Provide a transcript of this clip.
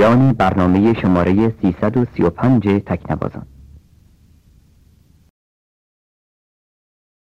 پایان برنامه شماره 335 تکنوازان.